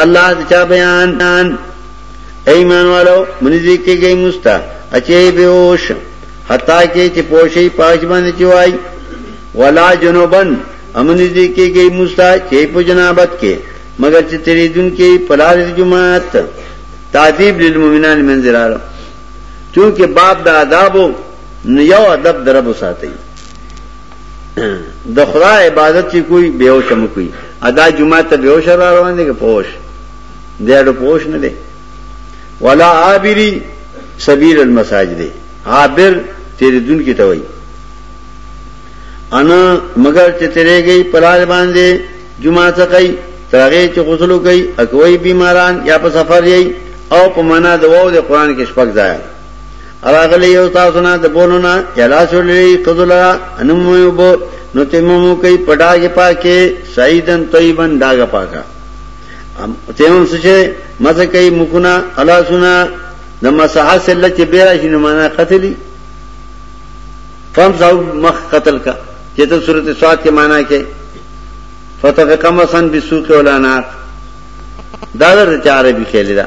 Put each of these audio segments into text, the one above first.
الله د چا بیان ایمان والو منځي کې گئی مستا اچي بهوش حتا کې چې پوشي پاج باندې چوي ولا جنوبن امنځي کې گئی مستا چې په جنابت کې مگر چې تیرې دن کې پلار جماعت تعذيب للمؤمنان منذرار چونکه باب د آدابو یو ادب درب ساتي د خدا عبادت چې کوئی بیوش هم کوئی ادا جمعه ته بیوش را روان دي که پوش دیړو پوش نه دی ولا عابری سبیل المساجد عابر تیرې دن کې ته وایي انا مگر چې تیرې گئی پلار باندې جمعه ته کوي ترغه چې غسل کوي اکوي بیماران یا په سفر یي او په معنا د وو د قران کې شپږ ځای راغلی یو تاسو نه د بونو نه یلا شولې قذلا انم یو بو نو تیمم کوي پډاګه پاکه سعیدن طیبن داګه پاکه تیمم سچې مزه کوي مخونه الا سنا د مسح سله چې بیره شنو معنا قتلی فم زو مخ قتل کا چې ته سورته سواد کې معنا کې فتح قمسن بسوق ولانات دا د چاره به خېل دا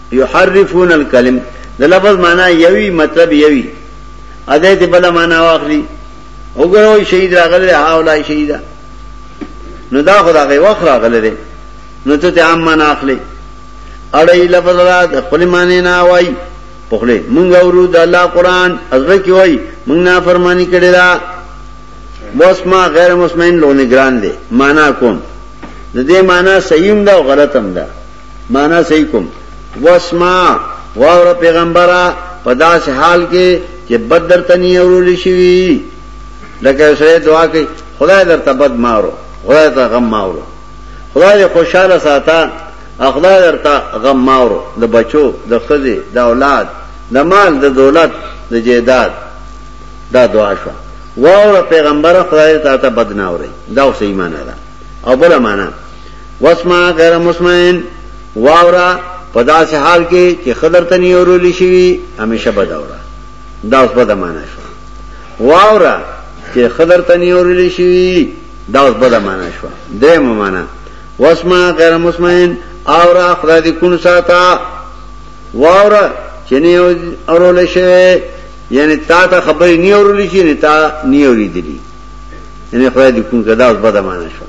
یحرفون الکلم د لفظ معنا یوی مطلب یوی اده ته بل معنا واخلي وګورئ شهید راغله هاولای شهیدا نو دا خدای وخت راغله ده نو ته عام معنا اخلي اړې لفظ را د خپل معنی نه وای په خله مونږ اورو د الله قران ازره کی وای مونږ نه فرمانی کړی دا بس ما غیر مسمعين لو نگران دي معنا کوم د دې معنا صحیح هم ده او غلط هم ده مانا صحیح کوم واسما واور پیغمبره په داس حال کې چې بد درته نه اورول شي لکه سره دعا کوي خدای درته بد مارو خدای ته غم مارو خدای خوشاله ساته خدای درته غم مارو د بچو د خزي د اولاد د مال د دولت د جیداد دا دعا شو واور پیغمبره خدای ته ته بد نه اوري دا اوس ایمان ده او بل معنا واسما غیر مسمعين واورا پدا سه حال کې چې خضر تني اورول شي همیشه بداورا دا اوس بده معنا شو واورا چې خضر تني اورول شي دا اوس بده معنا شو درې معنا واسما غیر مسمعين اورا خدای دې کون ساته واورا چې نه اورول شي یعنی تا ته خبرې نه اورول شي نه تا نه اوریدلی یعنی خدای دې کون کدا اوس بده معنی شو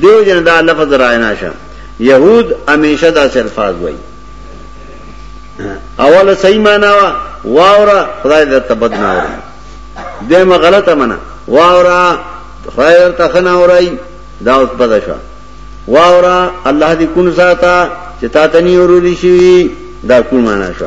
دیو جن دا لفظ راینا شه یهود همیشه دا الفاظ وای اول صحیح معنی وا واورا خدای دې ته بد نه اوري دیمه غلطه معنی واورا خدای دې ته خنا اوري دا اوس بده شو واورا الله دې کون ساته چې تا ته نه ورولې شي دا کون معنی شو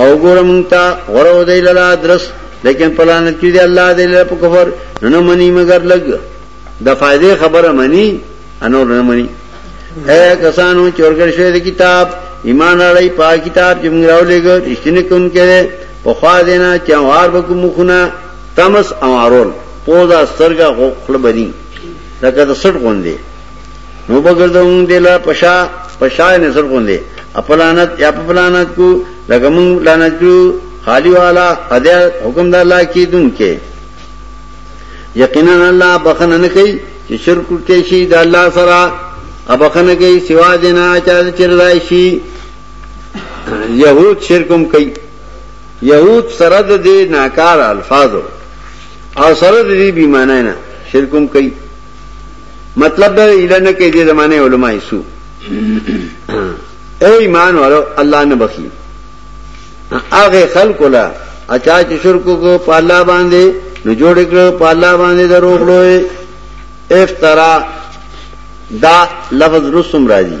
او ګور مونږ ته غره دی لاله درس لیکن پلان چې دی الله دې له کفر نه مني مگر لګ د فائدې خبره مني انور نه مني اے کسانو چورګر شوی د کتاب ایمان اړای په کتاب چې موږ راولې ګر اشتنه کوم کړي په خوا دینا چې وار وکم خونه تمس او ارول پوزا سترګه خپل بني لکه د سټ غوندي نو بغردون دی لا پشا پشا نظر غوندې اپلانت یا پلانت کو لکه مونږ لعنت کړو خالی والا ادا حکم د الله کی دن کې یقینا الله بخنه نه کوي چې شرک کې شي د الله سره ابخنه کوي سوا دینا چا چې راځي شي يهود شرکم کوي يهود سره د دې ناکار الفاظو او سره د دې بیمانه نه شرکم کوي مطلب دا اله نه کې دې زمانه علما یې سو اے ایمان والو الله نه بخي هغه خلق لا اچا چې شرک کو په الله باندې نو جوړ کړو په الله باندې دروغ لوی افترا دا لفظ رسم راځي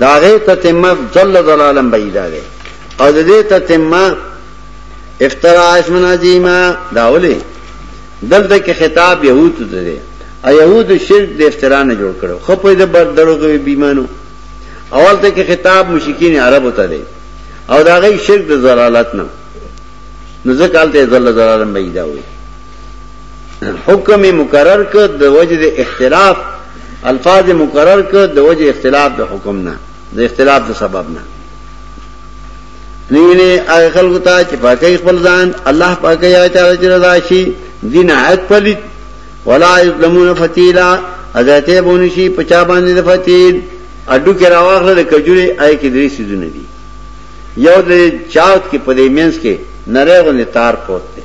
دا غي تتمه ضل ضلالم بعیدا ده او د دې تتمه افترا اسم عظیما دا ولي دلته کې خطاب يهود ته ده او يهود شرک د افترا نه جوړ کړو خو په دې بر درو کې بیمانو اول ته کې خطاب مشکین عربو ته ده او دا غي شرک د ضلالت نه نو ځکه الته ضل ضلالم بعیدا وي حکم مقرر ک د وجه د اختلاف الفاظ مقرر ک د وجه اختلاف د حکم نه د اختلاف د سبب نه نیولی هغه خلکو ته چې پاکي خپل ځان الله پاکي هغه چا چې رضا شي دین عادت پلیت ولا یظلمون فتیلا حضرت بونشي پچا باندې د فتیل اډو کې راوغله د کجوري آی کې درې سيزونه دي یو د چاوت کې په دې مینس کې نره غونې تار پروت دی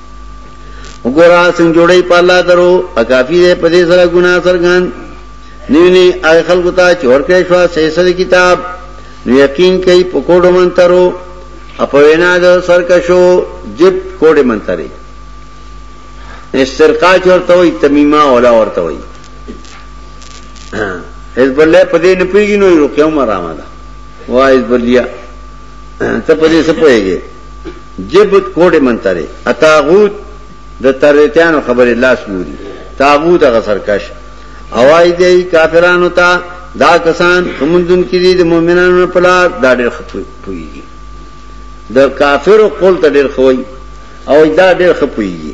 وګورا څنګه جوړي په الله درو اکافي دې په دې سره ګناه سرګان نیو نه هغه خلکو ته چې ورکه شو سیسر کتاب نو یقین کوي په کوډو منترو اپ وینا د سرکشو جب کوډه منتري استرقا چورته وي تمیمه اولا ورته وي حزب الله په دې نه پیږي نو یو کوم رامه ده وای حزب الله ته په دې څه پوهېږې جبت کوډې منترې اتاغوت د ترتیانو خبرې لاس ګوري تاغوت هغه سرکش اوای دی کافرانو ته دا کسان خموندون کې دي د مؤمنانو په لار دا ډېر خپويږي د کافرو قول ته ډېر خوي او دا ډېر خپويږي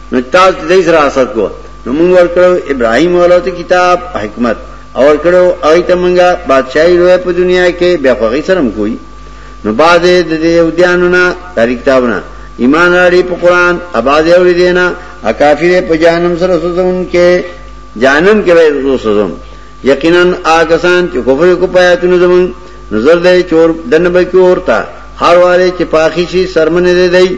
نو تاسو دې سره حسد کو نو موږ ورکړو ابراهيم اولاد کتاب حکمت اور کړو اوی ته موږ بادشاہي روه په دنیا کې بیا خو غي سره کوي نو باز د دې ودیانو نه تاریخ کتابونه ایمان راړي په قران اباز یې ورې دینا اکافر په جانم سره سوزون کې جانم کې وې سوزون یقینا آګسان چې کفر کو پیاتونه زمون نظر دې چور دنه به کې اورتا هر والے چې پاخي شي سرمنه دې دی, دی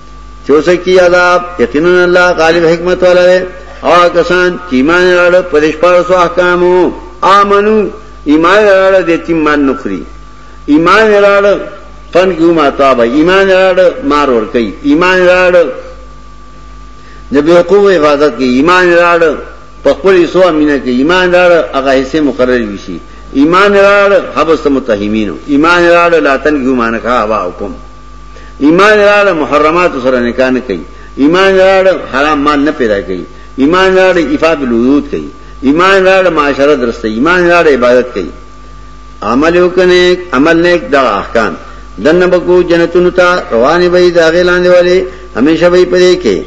چوسه کی عذاب یقینا الله غالب حکمت والا دی او کسان چې ایمان راړ په دې شپږ سو احکامو امنو ایمان راړ دې چې مان نخري ایمان راړ پن کیو ماتا به ایمان راړ مار ور کوي ایمان راړ د بیوقوف حفاظت کې ایمان راړ په خپل سو امینه کې ایمان راړ هغه حصے مقرر وي شي ایمان راړ حبس متهمینو ایمان راړ لاتن کیو مانکا وا حکم ایمان راړ محرمات سره نکاح نه کوي ایمان راړ حرام مال نه پیدا کوي ایمان راړ افاد الوجود کوي ایمان راړ معاشره درسته ایمان راړ عبادت کوي عمل وکنه عمل نیک دا احکام دنه بکو جنتونو ته رواني وي دا غیلاندې والے همیشه وي پدې کې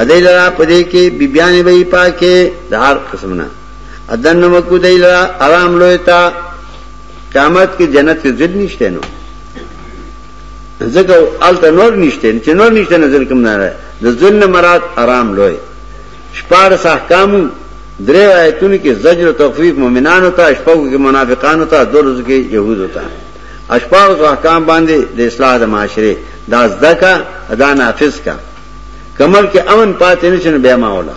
ادای لرا پدې کې بیبيان وي پاکه د هر قسمه ادنه بکو دای لرا آرام لوي تا قیامت کې جنت کې ذل نشته نو ځکه الته نور نشته چې نور نشته نه ذل کوم نه ده د ذل مراد آرام لوی شپار احکام درې آیتونو کې زجر او تخفیف مؤمنانو ته شپږو کې منافقانو ته دورز کې يهودو ته اشپار او احکام باندې د اصلاح د معاشره دا زدکا ادا نافذ کا کمل کې امن پاتې نشنه بیا ماولا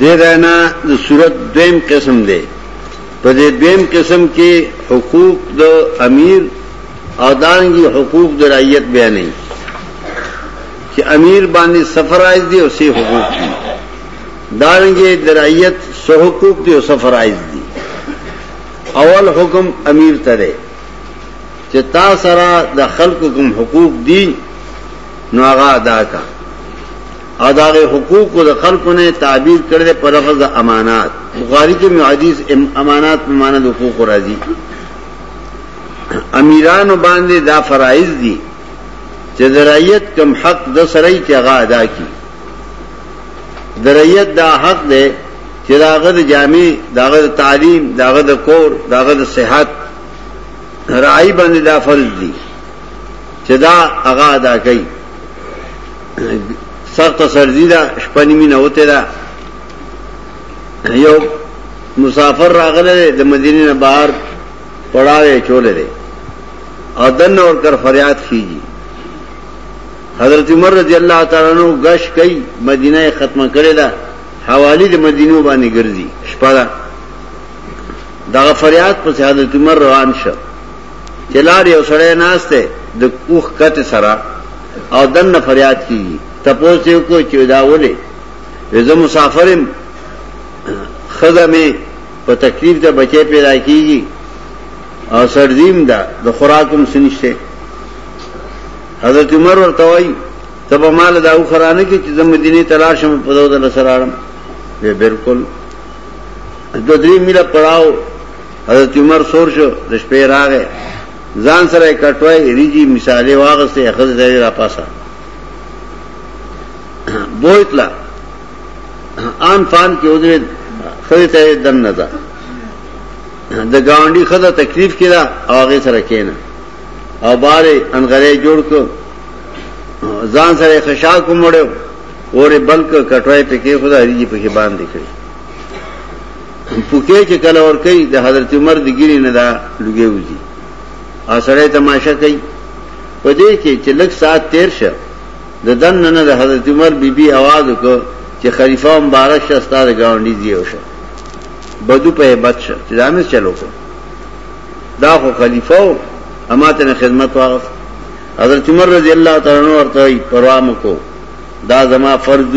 دې ځای نه د صورت دویم قسم دی په دې دویم قسم کې حقوق د امیر او دانګي حقوق د رعیت بیان نه چې امیر باندې سفر عايز دي او سي حقوق دي دانګي د رعیت سو حقوق دي او سفر عايز دي اول حکم امیر ته دی چې تا سره د خلکو کوم حقوق دي نو هغه ادا کا او دا غي حقوق د خلکو نه تعبیر کړل په لفظ امانات بخاری کې یو حدیث امانات په معنی د حقوق راځي امیران باندې دا فرایض دي چې د رعیت کم حق د سړی چې هغه ادا کړي د رعیت دا حق دی چې داغه د جامع داغه د تعلیم داغه د کور داغه د صحت رعی باندې دا فرض دي چې دا هغه ادا کړي سخت سردی دا شپنی می نه وته دا یو مسافر راغله د مدینه نه بهر پړاوې چولې ده او دنه ور کر فریاد کیږي حضرت عمر رضی الله تعالی عنہ غش کوي مدینه ختمه کړې ده حوالی د مدینو باندې ګرځي شپه دا دغه فریاد په حضرت عمر روان شو چلار یو سړی ناشته د کوخ کته سره او دن نه فریاد کیږي تپوس یو کو چې دا ولې زه مسافرم خزه می په تکلیف ته بچي پیدا کیږي او سردیم دا د خوراکم سنشته حضرت عمر ورته وایي تب مال دا او خرانه کې چې زم مدینه تلاشم په دوه دل سره اړم به بالکل د درې میله پړاو حضرت عمر سور شو د شپې راغې ځان سره کټوای ریجی مثاله واغسته اخذ دی را پاسه بوتلا ان فان کې ودره خدای ته دن نه ده د گاونډي خدای تکلیف کړه او هغه سره کېنه او بارې انغره جوړ کو ځان سره خشا کومړو اورې بلک کټوای پکې خدای ریجی پکې باندې کړی پوکې چې کله ور کوي د حضرت عمر د ګیری نه دا لګي وځي او سره تماشا کوي په دې کې چې لږ ساعت تیر شه د دن نه د حضرت عمر بیبي بی आवाज وکړ چې خلیفہ مبارک شه ستاره گاونډي دی او شه بدو په hebat شه چې دامه چلو کو دا خو خلیفہ او اماته نه خدمت واغس حضرت عمر رضی الله تعالی عنہ ورته پروا مکو دا زما فرض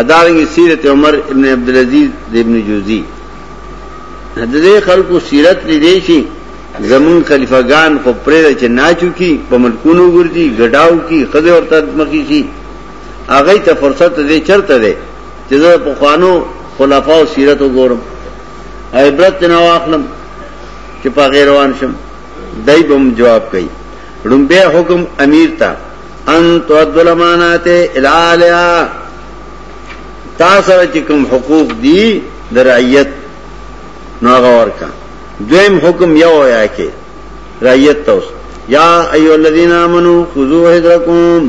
ادارنګ سیرت عمر ابن عبد العزيز د ابن جوزي د دې خلکو سیرت لیدې شي زمون خلیفګان خو پرې چې ناچو کی په ملکونو ګرځي ګډاو کی خدای ورته مخې شي هغه ته فرصت دې چرته ده چې زه په خوانو خلفاو سیرت وګورم عبرت نه واخلم چې په غیر روان شم دای بم جواب کوي لومبه حکم امیر ته ان تو عبد الامانات الالیا تا سره چې کوم حقوق دي د رعیت نو هغه ورکا دویم حکم یو یا کې رعیت توس یا ایو الذین آمنو خذوا حذرکم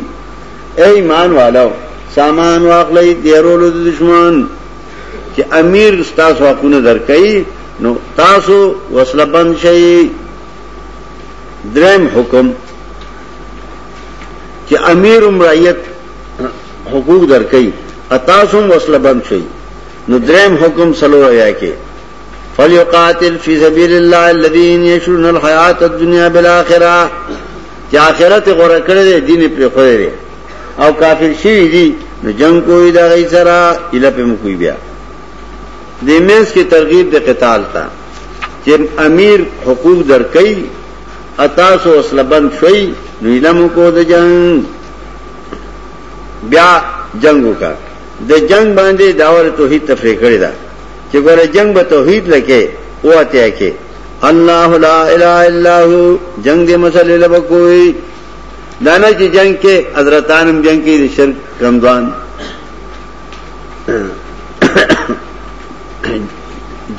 اے ایمان والو سامان واخلئ دیرولو د دشمن چې امیر تاسو حقونه درکړي نو تاسو وسله بند شئ دریم حکم چې امیر هم رعیت حقوق درکې اتاسو هم وسله بند شي نو دریم حکم سلو یا کې فلیقاتل فی سبیل الله الذین یشرون الحیات الدنیا بالآخرہ چې آخرت غوړه کړې دین پر خوره او کافر شي دي نو جنگ کوئی دا غي سره اله په مو کوي بیا د میز کې ترغیب د قتال تا چې امیر حقوق درکې اتاسو وسله بند شوي نو علم کو د جنگ بیا جنگ وکا د جنگ باندې داور توحید تفریح کړی دا چې ګوره جنگ به توحید لکه او اتیا کې الله لا اله الا هو جنگ دې مسلې لب کوئی دانا چې جنگ کې حضرتانم جنگ کې شرک رمضان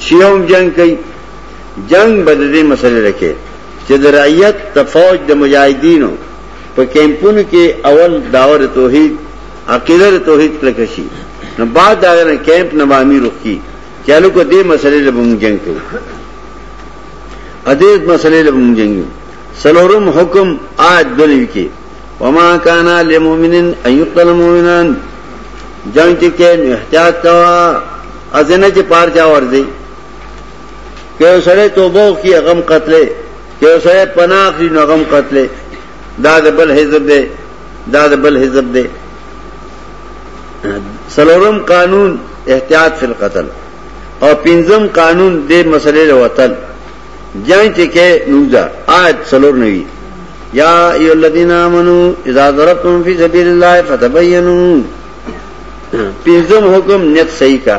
شیوم جنگ کوي جنګ به د دې مسلې لکه چې د رعیت د فوج د مجاهدینو په کیمپونو کې اول داور توحید عقیده توحید کلک شي نو بعد دا غره کیمپ نه امیر وکي چالو کو دې مسلې له بم جنگ کو ادې مسلې له بم جنگ سلورم حکم آج دلیو کې وما كان للمؤمن ان يقتل مؤمنا جنگ کې احتیاط کوا ازنه چې پار جا ورځي که یو سړی توبه وکړي هغه هم قتلې که یو سړی پناه اخلي نو هغه هم قتلې دا د بل حزب دی دا د بل حزب دی سلورم قانون احتیاط فی القتل او پنځم قانون دې مسلې له وتل جنگ چې کې نوځه آیت سلور نوي یا ای الذین آمنو اذا ضربتم فی سبیل الله فتبینوا پنځم حکم نیت صحیح کا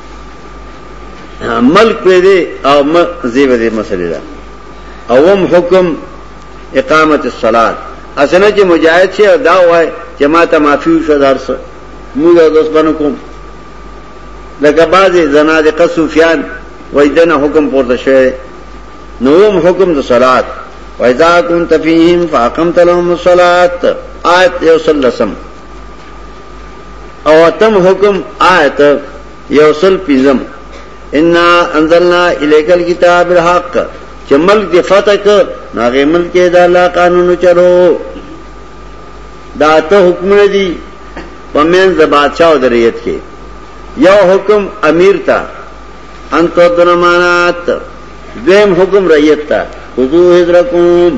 ملک پہ دے او زیب دے مسئلے دا اوم حکم اقامت الصلاة اسنه چې مجاهد شي او دا وای چې ما ته معافي شو درس موږ اوس باندې کوم لکه بعضې زنادقه صوفیان وای دنه حکم پورته شوی نووم حکم د صلات وایذا كنت فيهم فاقمت لهم الصلاه آیت 130 او اتم حکم آیت یوصل پیزم انا انزلنا الیک الكتاب الحق چې ملک دی فتح ک ناغه ملک دا الله قانون چلو دا ته حکم نه دی پمن ز بادشاہ او دریت کې یو حکم امیر تا انت درمانات دیم حکم ریت تا حضور حضرکم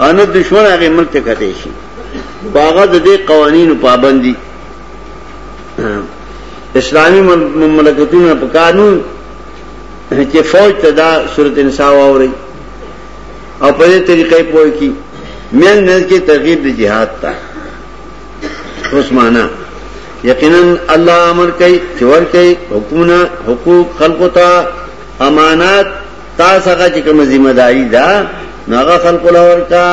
او نه دشمن هغه ملک ته کته شي باغه د دې قوانینو پابندي اسلامي مملکتونو په قانون چې فوج ته دا صورت انسان واوري او په دې طریقې پوي کی مېن نه کې ترغیب د جهاد ته عثمانه یقینا الله امر کوي چې ور کوي حکومت حقوق خلقو ته امانات تا څنګه چې کوم ذمہ داری ده نو هغه خلق لور کا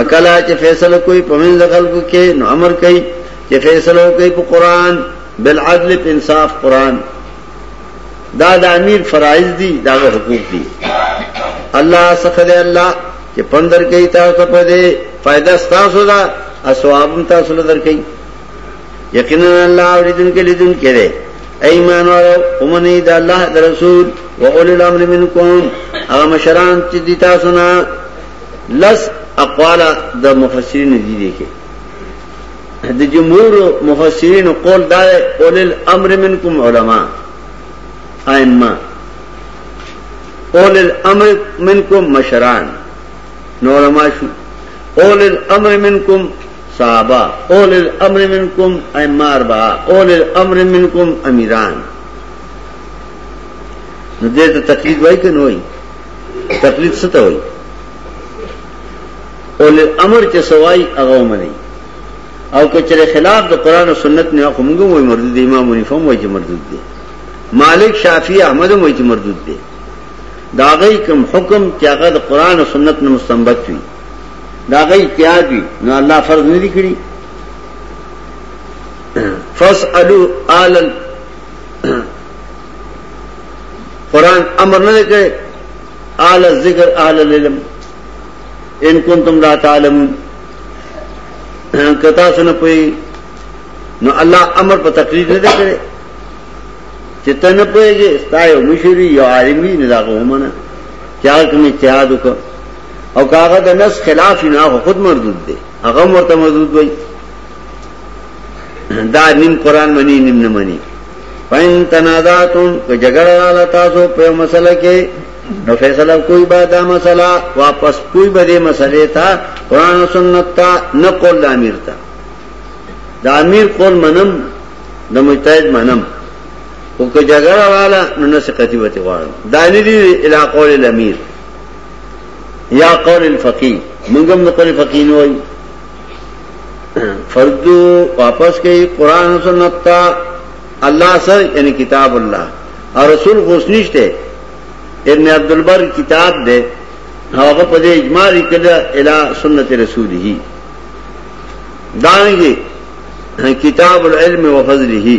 اکلا چې فیصله کوي په منځ خلکو کې نو امر کوي چې فیصله کوي په قران بالعدل په انصاف قران دا د امیر فرایض دي دا حقوق دي الله څخه دی الله چې پندر کوي تاسو په دې فائدہ تاسو دا اسواب تاسو لدر کوي یقینا الله اوریدن کې لیدن کې دی ایمان والو اومنه د الله د رسول او اول الامر منکم هغه مشران چې د تاسو نه لس اقوال د مفسرین دي دي کې د جمهور مفسرین قول دا اول الامر منکم علما ائمه اول الامر منکم مشران نو علما شو اول الامر منکم صحابه اول الامر منکم ائمه اربعه اول الامر منکم امیران نو دې ته تقلید وای کنه وای تقلید څه ته وای اول الامر چې سوای هغه منی او کچره خلاف د قران او سنت نه خو موږ وای مردود امام حنیفه وای چې مردود دي مالک شافعی احمد وای چې مردود دي داغی کم حکم چې هغه د قران او سنت نه مستنبط وي دا غي اجتهاد وي نو الله فرض نه دي کړی فاسالو آل قرآن امر نه کړي آل الذکر آل العلم ان کنتم لا تعلمون کتا سن پوي نو الله امر په تقریر نه کړي چې تنه پويږي ستایو مشوري یو عالمي نه دا غومنه چا کوم اجتهاد وکړي او کاغه د نس خلاف نه هو خود مردود دی هغه مرته مردود وای دا نیم قران منی نیم نه منی پاین تنازاتون که جګړه لاله تاسو په مسله کې نو فیصله کوئی با دا مسله واپس کوئی به دې مسلې ته قران او سنت ته نه قول امیر ته دا امیر قول منم د مجتهد منم او که جګړه والا نو نسقتی وتی غواړم دا نه دی الا قول الامیر یا قول الفقی منګم نو قول فقی نه وای فردو واپس کوي قران او سنت تا الله سر یعنی کتاب الله او رسول غوسنیشته ابن عبد البر کتاب دے هغه په دې اجماع لیکل الی سنت رسوله دانګي کتاب العلم وفضله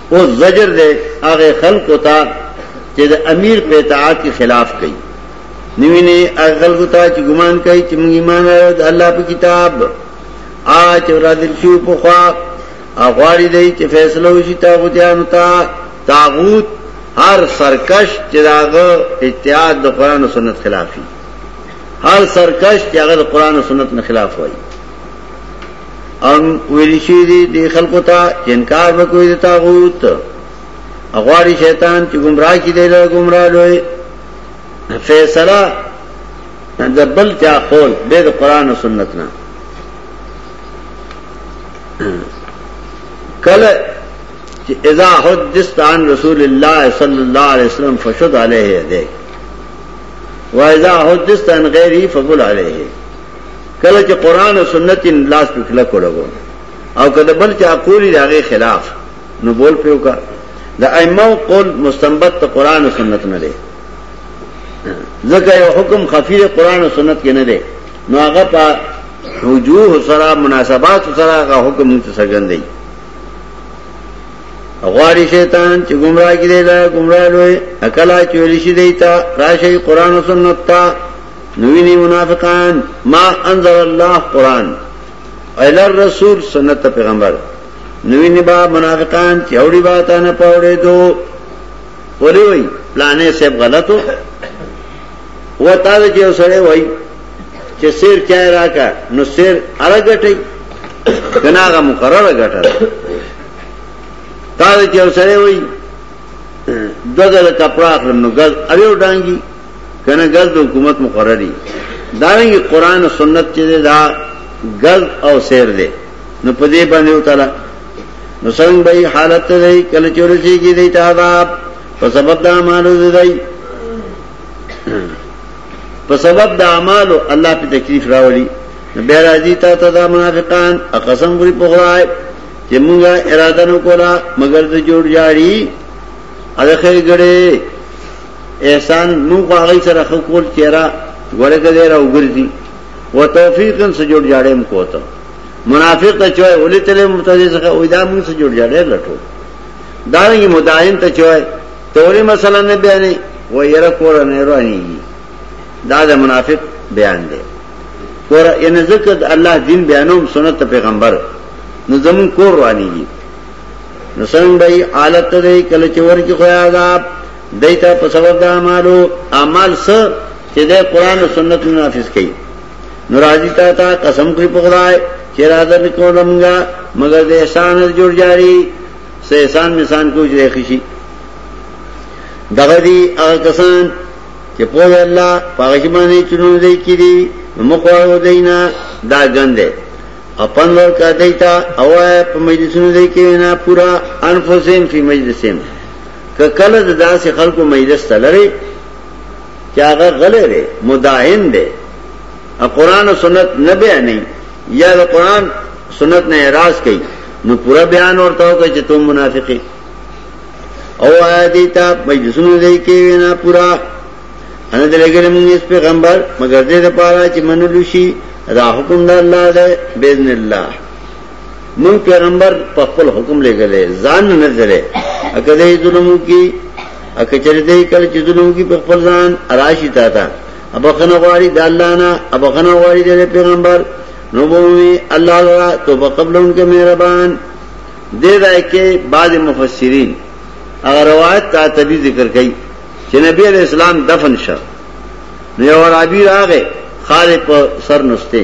او زجر دے اغه خلق ہوتا چې د امیر په اطاعت کې خلاف کوي نیوی نه اغه خلق ہوتا چې ګمان کوي چې موږ ایمان لرو د الله په کتاب آ چې را دل شو په خوا اغواری دی چې فیصله وشي تاغوتیانو تا تاغوت هر سرکش چې داغه اتحاد د قران او سنت خلافي هر سرکش چې هغه د قران او سنت نه خلاف وایي ان ویل شي دي د خلکو ته انکار وکوي د تاغوت اغواړي شیطان چې گمراه کړي دی له گمراه لوي فیصله د بل چا قول به د قران او سنت نه کله چې اذا حدثت عن رسول الله صلی الله علیه وسلم فشد علیه یده واذا حدثت عن غیره فبل علیه کله چې قران او سنت یې لاس په کله کولو او کله بل چې اقولی داغه خلاف نو بول پیو کا د ائمه قول مستنبط ته قران او سنت نه دی ځکه یو حکم خفی قران او سنت کې نه دی نو هغه په وجوه سره مناسبات سره هغه حکم ته څرګند دی غواړي شیطان چې گمراه کړي دا گمراه لوي اکلا چولی شي دیتا راشي قران او سنت ته نوینی منافقان ما انزل الله قرآن ایل الرسول سنت پیغمبر نوینی با منافقان چې اوړي با تا نه پاوړې دو ولی وای پلانې سب غلطو و تا دې یو سره وای چې سیر چا راکا نو سیر ارګټي کناغه مقرر غټه تا دې یو سره وای دغه کپڑا اخلم نو ګل اویو ډانګي کنه غز د حکومت مقرری دارنګي قران او سنت چې دا غز او سیر دی نو په دې باندې وتاله نو څنګه به حالت دی کله چورسي کې دی ته عذاب په سبب د اعمالو دی په سبب د اعمالو الله په تکلیف راولي بیا راځي تا ته دا منافقان قسم غري په خدای چې موږ اراده نکولا مگر د جوړ جاړي اده خیر ګړې احسان نو هغه سره خو کول چیرې ورګه دې را وګرځي و توفیقن سره جوړ جاړم کوته منافق ته چوي ولې تلې متدي څخه وې دا موږ سره جوړ جاړې لټو دا یې مداین ته چوي تورې مثلا نه بیانې و یره کور نه رواني دا د منافق بیان دی کور ان ذکر الله دین بیانوم سنت پیغمبر نو زمون کور رواني نو څنګه حالت دې کله چور کې خو عذاب دی ته په سبب د اعمالو اعمال څه چې د قران او سنت منافس کوي ناراضي تا ته قسم کوي په خدای چې راځه نکولمګه مگر د احسان جوړ جاری سه احسان مثال کو جوړ خشي دغه دي هغه کسان چې په الله پاګه شي باندې چونو دی کړي مخواو دینا دا ګنده اپن ور کا دیتا او په مجلسونو دی کې نه پورا انفسهم فی مجلسهم که کله د داسې خلکو مجلس ته لری چې هغه غلې دی مداهن دی او قران او سنت نه بیانې یا د قران سنت نه اعتراض کوي نو پورا بیان ورته وکړي چې تم منافقې او آیا دې ته مجلسونه دی کې وینا پورا ان دې لګره موږ اس پیغمبر مگر دې لپاره چې منلو شي دا حکم د الله دی باذن الله مونږ پیغمبر په خپل حکم لګلې ځان نه درې اګه دې ظلمو کې اګه چرې دې کله چې ظلمو کې په خپل ځان راشي تا ته ابا خنا غواړي د الله نه ابا خنا غواړي د پیغمبر نو بوي الله تعالی توبه قبلون کې مهربان دې راي کې بعض مفسرین هغه روایت تا ته ذکر کړي چې نبی علیہ السلام دفن شو نو یو عربي راغې خالق سر نسته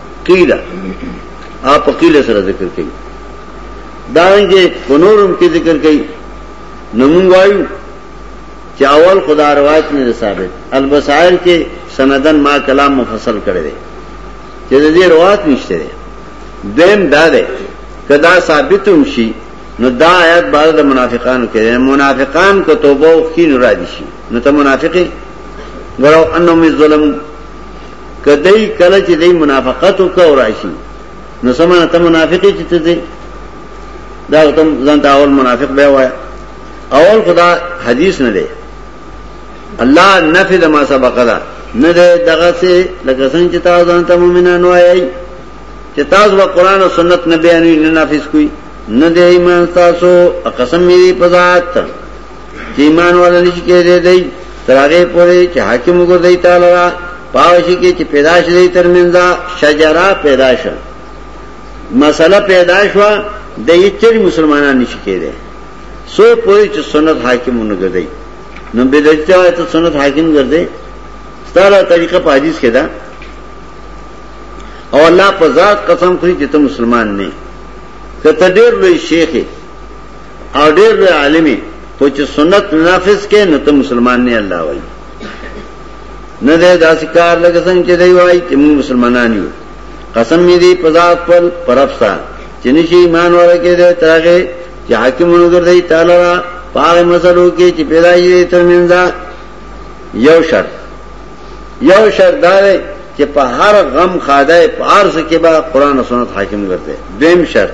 قیل آپ په قیل سره ذکر کوي دا رنګه په نورم کې ذکر کوي نمون وایو چې اول خدا روایت نه ثابت البصائر کې سندن ما کلام مفصل کړی دی چې د دې روایت نشته دی دیم دا دی کدا ثابتوم شي نو دا آیات بعد د منافقانو کې دی منافقان کو توبه او خین را دي شي نو ته منافقې غواړو انهم ظلم که دای کله چې دای منافقت وکاو راشي نو سمانه ته منافقې چې ته دې دا تم ځان ته اول منافق به وای اول خدا حدیث نه دی الله نفی د ما سبق دا نه دی دغه سه لکه څنګه چې تاسو ځان ته مؤمنان وایي چې تاسو په قران او سنت نه بیانوي نه نافذ کوي نه دی ایمان تاسو قسم می په ذات چې ایمان ولا نشي کېدای دی تر هغه پورې چې حاکم وګرځي تعالی را پاوشي کې چې پیدا شې تر منځه شجره پیدا شوه مسله پیدا شوه د یې چری مسلمانان نشي کېدای سو پوری چې سنت حاکم ونګدای نو به دچا ته سنت حاکم ګرځي ستاره طریقه په حدیث کې ده او الله په ذات قسم کوي چې ته مسلمان نه کته ډېر لوی شیخ او ډیر لوی عالم یې خو چې سنت نافذ کې نو ته مسلمان نه الله وایي نه ده داسې کار لکه څنګه چې دی وایي چې موږ مسلمانان یو قسم می دی په ذات پر پرفسا چې نشي ایمان ورکه ده ترغه چې حاکم وګرځي تعالی را پاره مسلو کې چې پیدا یې ترمنځ یو شرط یو شرط دا دی چې په هر غم خاده په ارز کې به قران او سنت حاکم ګرځي دیم شرط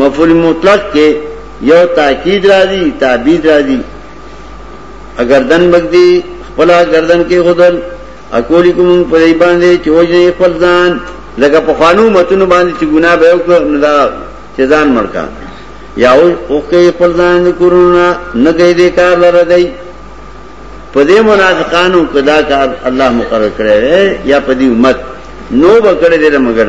مفعول مطلق کې یو تاکید راځي تعبید راځي اگردن بګدي خپل گردن کې خدل اکولی کوم په دې باندې چې وجه خپل ځان لکه په قانون متونو باندې چې ګناه به وکړ نو دا چې ځان مرکا یا او کې خپل ځان کورونا نه کې دې کار لره دی په دې منافقانو کدا کار الله مقرر کړی یا په دې امت نو بکړه دې مګر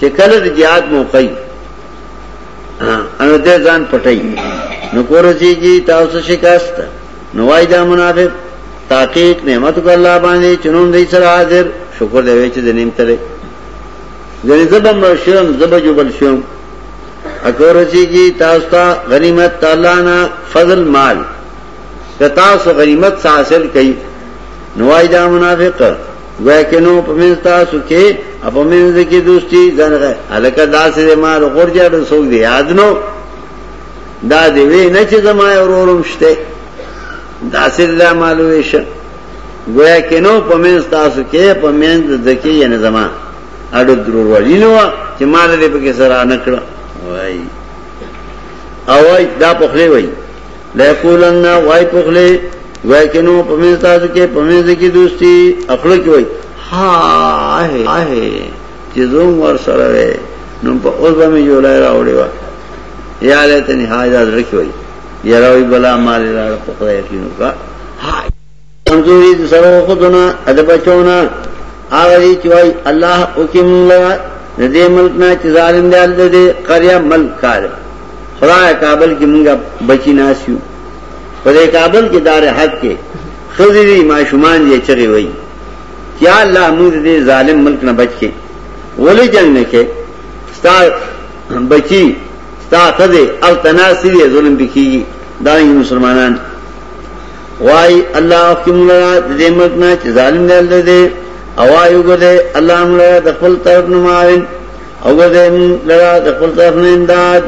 چې کله د جهاد موقعي انو دې ځان پټي نو کورځيږي تاسو شکست نو وای دا منافق تحقیق نعمت کو الله باندې چنون دې سره حاضر شکر دې وچ دې نیم تلې ځنې زبم شرم زب جبل شوم اکورځيږي تاسو ته غنیمت تعالی نه فضل مال کتا سو غنیمت حاصل کړي نوای دا منافق ویکنو په منځ تاسو کې او په منځ کې دوستي ځنغه الکه داسې ما غور جاړ سوګ دی یاد نو دا دی وی نه چې زما اورورم شته داسې لا معلومه شه گویا کینو په منځ تاسو کې په منځ دکی یې نه زما اډو درور وړي نو چې مال دې په کې سره نه کړ وای او دا په خله وای لیقولن وای پخلی وای کنو پمیز تاسو کې پمیز کې دوستی خپل کې وای ها اه چې زوم ور سره وای نو په اوس باندې یو لای راوړی وا یا لیت نه حاجت رکوي یراوی بلا مال لار پخلی کینو کا ها کمزوری د سره خودونه د بچونه هغه دی چې وای الله حکم لا د دې ملک نه چې ظالم دی الله دې قریا ملک کار خدای کابل کې مونږه بچی ناسیو په دې کابل کې دار حق کې خزری ماشومان یې چغي وای یا الله موږ دې ظالم ملک نه بچ کې ولې جنگ نه کې ستا بچی ستا خزه او تناسیه ظلم بکیږي دا مسلمانان وای الله اخی مونږ لرا د دې ملک نه چې ظالم دی الله دې او وای وګورئ الله مونږ لرا د خپل طرف نه معاون او وګورئ مونږ لرا د خپل طرف نه امداد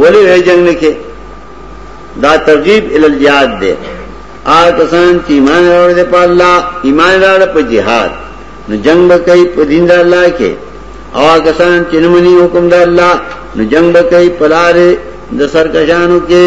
ولی وی جنگ نه کې دا ترغیب ال الجهاد دی آ کسان چې ایمان راوړ دې په الله ایمان راوړ په jihad نو جنگ به کوي په دین د الله کې او کسان چې نه مني حکم د الله نو جنگ به کوي په لارې د سرکشانو کې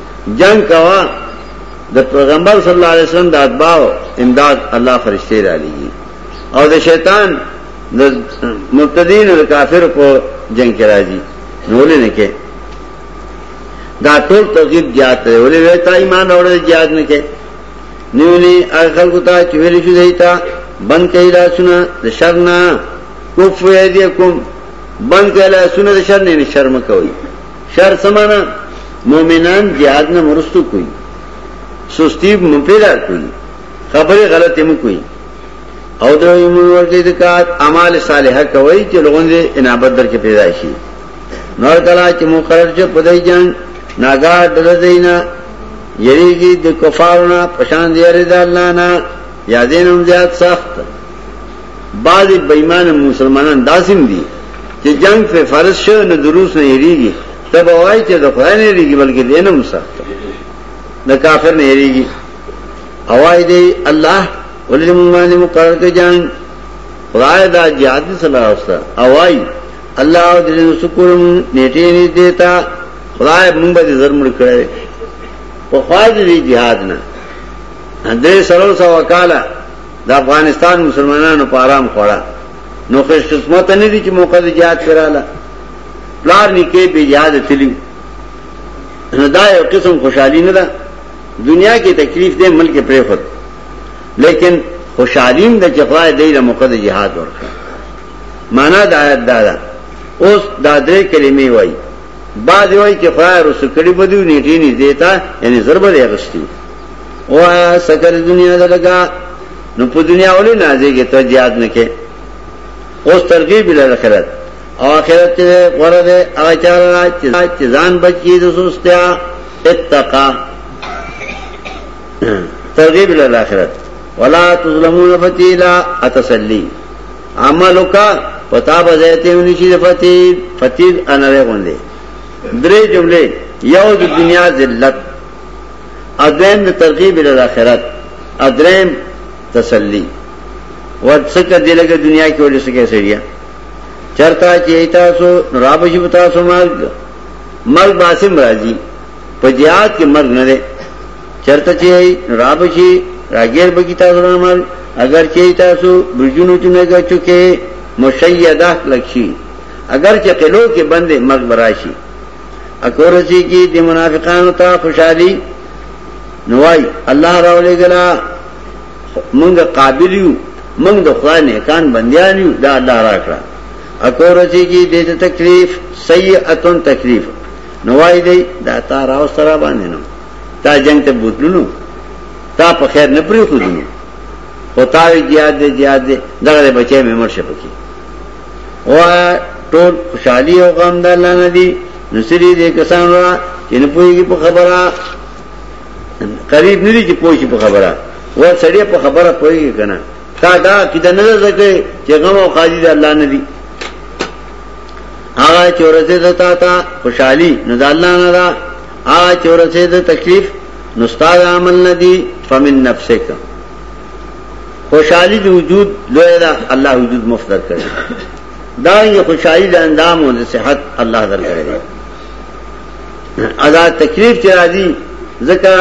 جنگ کوا د پیغمبر صلی الله علیه وسلم د اتباع امداد الله فرشتي را لېږي او د شیطان د مبتدین او کافر په جنگ کې راځي نو لې نه کې دا ټول توحید جهاد ته ولې وتا ایمان اورې جهاد نه کې نیو نه اخر کو ته چې ویل شي دیتا بند کړي دا سونه د شر نه کوف یې دې کوم بند کړي لا سونه د شر نه شرم کوي شر سمانا مومنان جهاد نه مرستو کوي سستی مپیدا کوي خبره غلطه مو کوي او د ایمان ورته د کار اعمال صالحه کوي چې لغون دې انابت در کې پیدا شي نور کلا چې مقرر چې پدای جان ناګا دل دینا یریږي د کفارونو پشان دی رضا الله نه یادینم زیات سخت بعض بېمان مسلمانان داسم دي چې جنگ په فرض شو نه دروس نه یریږي ته به وای چې د خدای نه یریږي بلکې دینه مسخت د کافر نه یریږي اوای دی الله ولې موږ باندې مقرر کړ جنگ خدای دا جهاد صلاح واست اوای الله دې شکر نیټه نه دیتا خدای موږ به زر مړ کړی په خواږه جهاد نه اندرې سره سوا کاله د افغانستان مسلمانانو په آرام خوړه نو خوش قسمت نه دي چې موقع د جهاد کراله پلار نکې به یاد تلیو نو دا یو قسم خوشحالي نه ده دنیا کې تکلیف دې ملک پرې خود لیکن خوشحالیم د چخوای دی له موقع د جهاد ورکړه معنا د آیت دا ده اوس دا درې کلمې وایي بعض وایي چې خدای رسول کړي بدو نیټې نه دیتا یعنی ضربه یې غشتي وایا سکر دنیا دلګا نو په دنیا ولې نازې کې ته زیات نه کې اوس ترغیب له آخرت او آخرت ته غره ده هغه چاره چې ځان بچی د سستیا اتقا ترغیب له آخرت ولا تظلمون فتیلا اتسلی عملک پتا بزیته ونی شي فتی فتیل انره غوندې درې جمله یو د دنیا ذلت ادویم د ترغیب ال الاخرت ادریم تسلی ور څکه دی لګه دنیا کې ولې څکه سړیا چرتا چې تاسو را بشي تاسو مرګ مرګ باسم راځي په جهاد کې مرګ نه دی چرته چې را بشي راګیر به کی تاسو نه مرګ اگر چې تاسو برجونو ته نه ګچوکې مشیده لکشي اگر چې قلو کې بندې مرګ براشي اکو رسی کی دی منافقانو تا خوشحالی نوائی اللہ راولی گلا منگ قابلیو منگ دا خدا نیکان بندیانیو دا اللہ را کرا اکو رسی کی دی تا تکلیف سیئتون تکلیف نوائی دی دا تا راو سرا باندی نو تا جنگ تا بوتلو نو تا پا خیر نپری خودنو خطاوی جیاد دی جیاد دی دغه بچه مې مرشه پکې وایا ټول خوشحالي او غم د الله نه دي نو سری دې کسان را چې نه پوهیږي په خبره قریب نه دي چې پوه شي په خبره و سړی په خبره پوهیږي کنه تا دا کده نه زکه چې غم او قاضي د الله نه دي هغه چې ورته دتا تا خوشحالي نه د الله نه ده هغه چې ورته د تکلیف نو استاد عمل نه دي فمن نفسک خوشحالی دی وجود لوی دا الله وجود مفت در کړی دا یې خوشحالی د اندام او د صحت الله در کړی ادا تکلیف چې راځي ځکه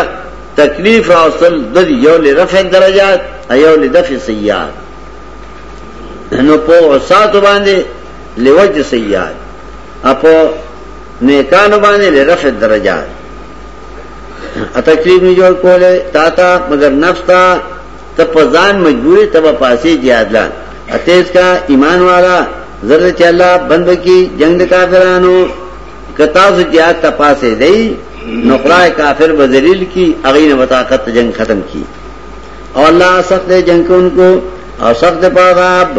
تکلیف راوصل د یو له رفع درجات ایو له دفع سیئات نو په وسات باندې لوجه سیئات اپو نیکانو باندې له رفع درجات تکلیف نه جوړ کوله تا تا مگر نفس تا ته په ځان مجبورې تبه پاسې jihad لا اتیس کا ایمان والا زرد چې الله بند کی جنگ کافرانو کتا سو jihad ته پاسې دی نو خدای کافر بذلیل کی اغین وطاقت جنگ ختم کی او الله سخت جنگ کوونکو او سخت پاغاب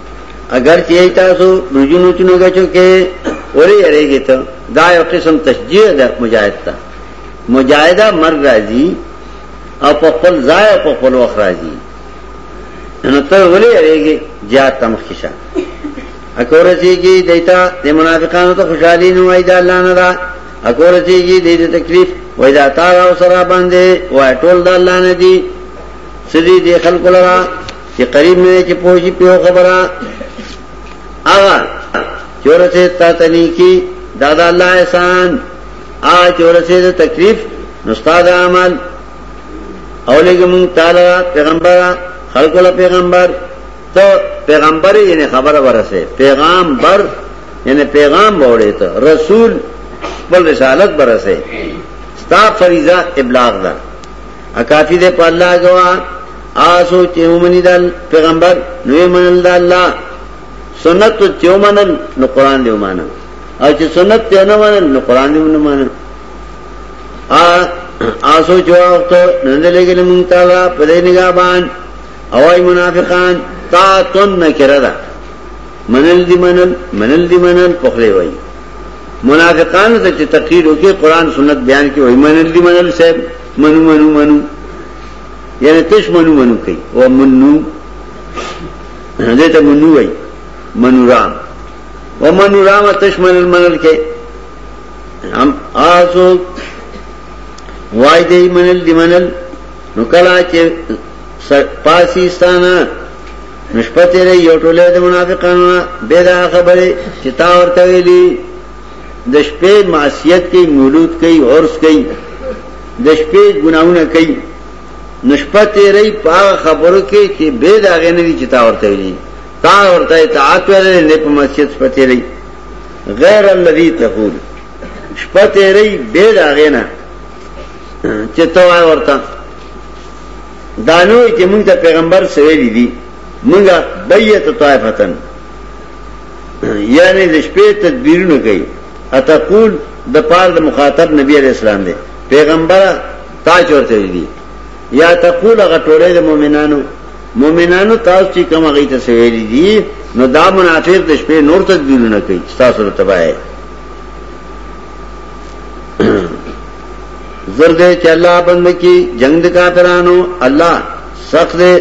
اگر چې تاسو برجونو چونو غچو کې ورې یریږي ته دا یو قسم تشجیع ده مجاهد ته مجاهده مرګ راځي او په خپل ځای او په خپل وخت راځي نو ته ولې یریږي جا تمخشه اکور چیږي دیتا د منافقانو ته خوشحالي نه وای دا الله نه دا اکور چیږي د دې تکلیف وای دا تا او سره باندې وای ټول د الله نه دي سدي د خلکو لپاره چې قریب نه چې پوجي په خبره هغه چورته تا تني کی دادا الله احسان آ چورته د تکلیف نو استاد عمل اولګم تعالی پیغمبر خلق له پیغمبر ته پیغمبر یې خبره ورسه پیغمبر یعنی پیغام بوڑے تو رسول بل رسالت برسے ستا فریضہ ابلاغ دا اکافی دے پا اللہ گوا آسو چیو منی دا پیغمبر نوی منل دا اللہ سنت تو چیو منل نو قرآن دیو مانا او چې سنت ته نه منل نو قرآن دیو نه مانا آسو چوا وقت نندلے گلے منتالا پدے نگاہ بان اوائی منافقان تا تن نکرہ دا منل دی منل منل دی منل پخلے وائی منافقان ته چې تقریر وکي قران سنت بیان کې وای منل دي منل صاحب منو منو منو یعنی تش منو منو کئی و منو دیتا منو وی منو رام و منو رام تش منل منل کئی ہم آسو وائی دی منل دی منل نو کلا چه پاسی استانا نشپتی رئی یو ٹولے دی منافقانونا بیدا خبری چه تا ورطویلی د شپې معصیت کوي مولود کوي عرس کوي د شپې ګناونه کوي نشپه تیرې په خبرو کې چې به دا غنه دي چې تا ورته ویلي تا ورته اطاعت ولې نه په معصیت شپه تیرې غیر الذی تقول شپه تیرې به دا غنه چې تا ورته دانو چې موږ ته پیغمبر سوي دي موږ بیت طائفتن یعنی د شپې تدبیرونه کوي اتقول د پار د مخاطب نبی علیہ السلام دی پیغمبر تا چورته دی یا تقول هغه ټوله د مؤمنانو مؤمنانو تاسو چې کوم غي ته سویلې دي نو دا منافق د شپې نور تدبیرونه کوي تاسو ته تباہي زر دے چې الله بند کی جنگ د کافرانو الله سخت دے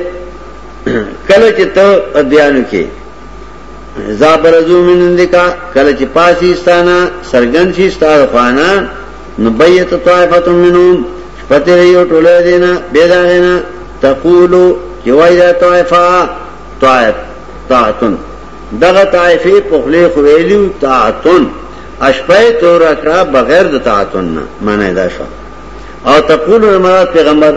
کله چې ته بیان کې ازا برزو من اندکا کله چې پاسی استانا سرګن شي استاد خوانا نو بیت طائفه منهم پته یو ټوله دینا بيداغینا تقولو چې وای دا طائفه طائف طاعتن دغه طائفه په خله خویلو طاعتن اشپه تور اکرا بغیر د طاعتن نه معنی دا شو او تقول مراد پیغمبر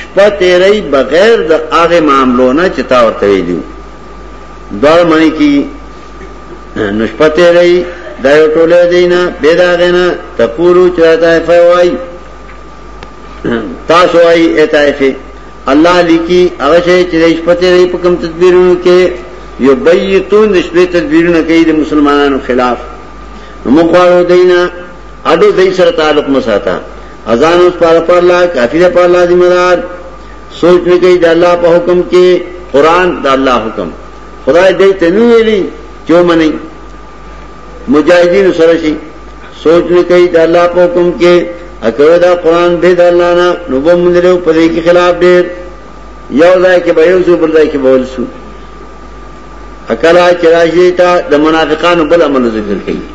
شپه تیرې بغیر د هغه معاملو نه چې تا ورته ویلو دوار معنی کی نشپتے رئی دایو ټوله دینا بيدا غنا تقولو چاته فوای تاسو ای اتایفه الله لیکي هغه شی چې شپته ری په کوم تدبیرونو کې یو بیتون د شپې تدبیرونه کوي د مسلمانانو خلاف مخوارو دینا اډو دای سره تعلق مساتا اذان اوس پر پر لا کافی ده پر لازم دار سوچ نه کوي د الله په حکم کې قران د الله حکم خدای دې ته نه ویلي چې منی مجاهدین سره شي سوچ نه کوي د الله په حکم کې اکو دا قران به د الله نه نو به موږ له په دې کې خلاف ډېر یو ځای کې به یو څو بل ځای کې به ولسو اکلا چرایږي ته د منافقانو بل عمل ذکر کوي